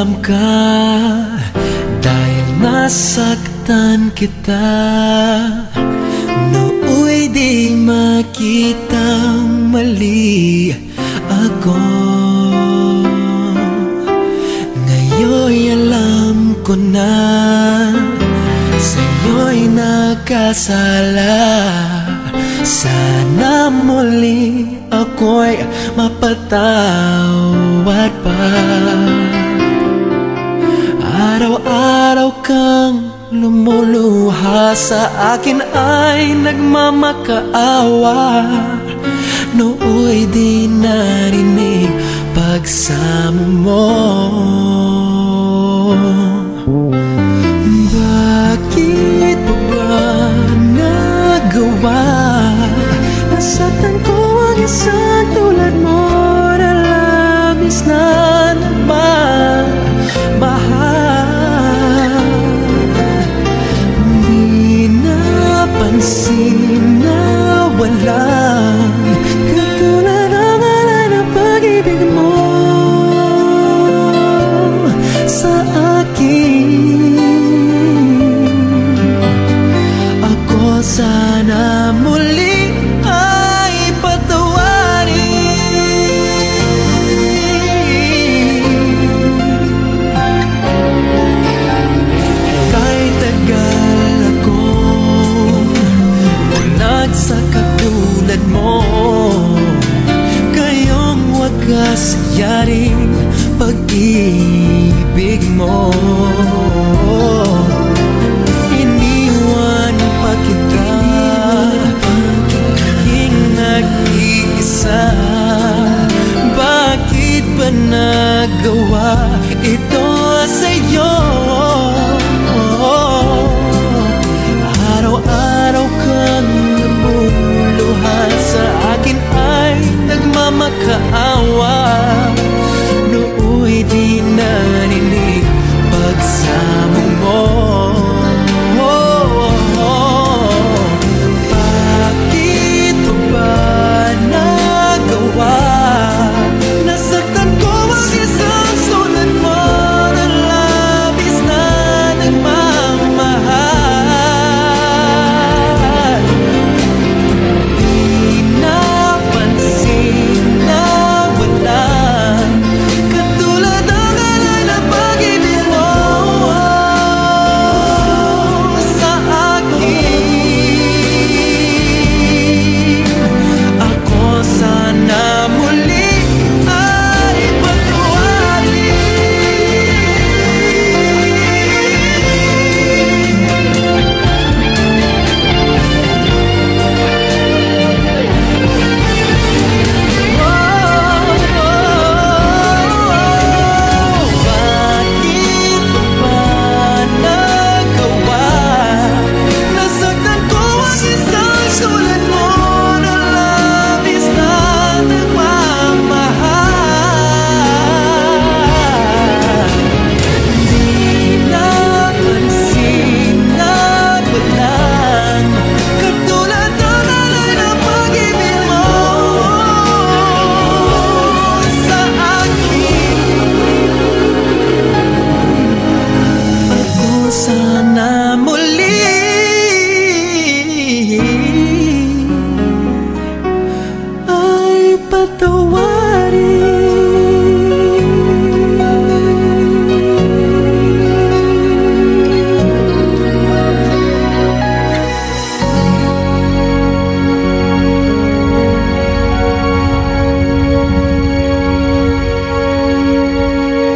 alam ka Dahil nasaktan kita. Nooy di makita mali ako. Ngayon'y alam ko na Sa'yo'y nakasala. Sana muli ako'y mapatawad pa Araw-araw kang lumuluha sa akin ay nagmamakaawa. Nooy di narinig pagsamo mo love. pag-ibig mo. Iniwan pa kita. Aking nag-iisa Bakit ba nagawa ito sa'yo? Araw-araw kang nabuluhan Sa akin ay nagmamakaawa. 能。